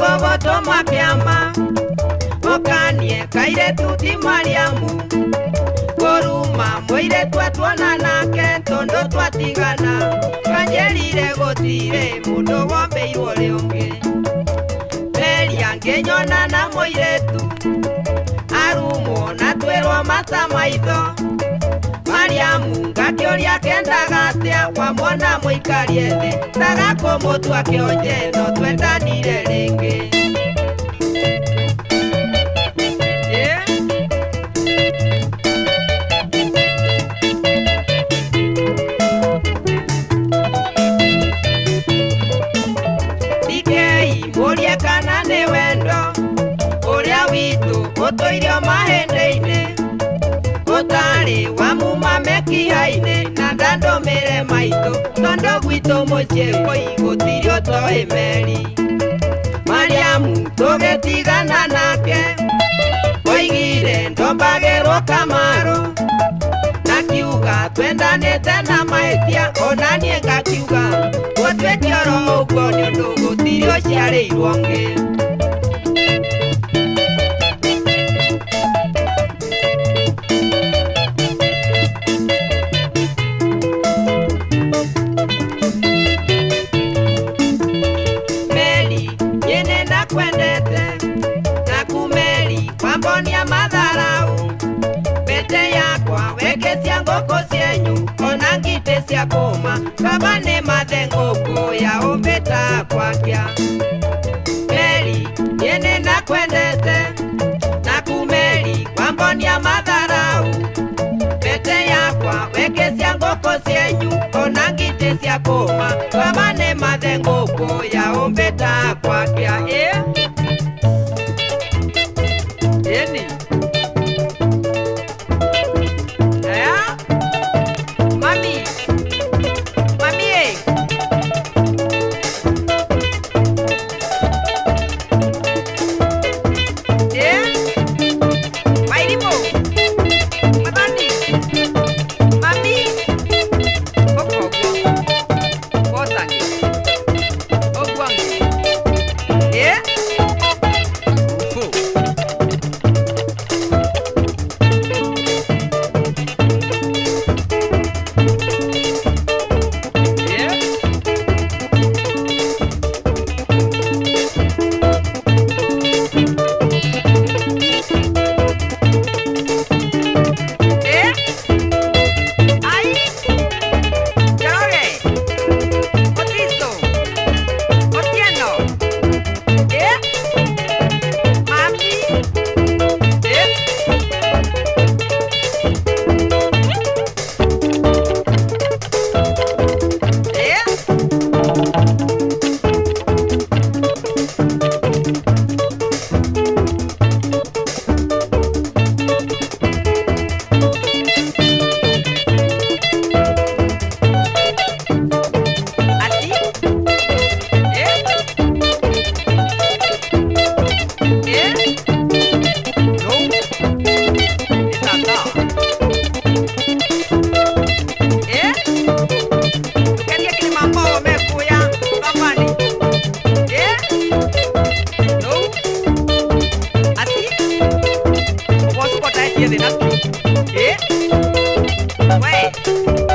makiama mokanie kairetu ti mariamu. Kũruma mũirĩtu atuona nake tondũ twatigana kanjerire gũtirĩ mũndũ wombeirwo ũrĩ ũngĩ meria ngĩnyona na mũirĩtu arumwo na twĩrwo mata maitho. Mariamu ngakĩũria kendaga atĩa wamwona mũikarie thĩ. Ndagakũmũtua kĩonje no twendanire witũ ũtũirio mahĩndĩ-inĩ ũtarĩ wamuma mĩkiha-inĩ na ndandũmĩre maitũ tondũ gwitũ mũciĩ kũi gũtirĩ ũtoĩ meri. Mariamu tũgĩtigana nake oigire ndombagĩrwo kamarũ nakiuga twendanĩte na mahĩtia ona niĩ ngakiuga gũtuĩke oro ũguo nĩ ũndũ gũtirĩ ũciarĩirwo ngĩ mate yakwa wekesia ngoko syenyu ona ngite sya kũũma ngavane mathe ngũkũ ya ũmbĩta kwakya meri yene nakwendete. Na kumeri kwambonia matharau. Mbete yakwa wekesia ngũkũ Thank you.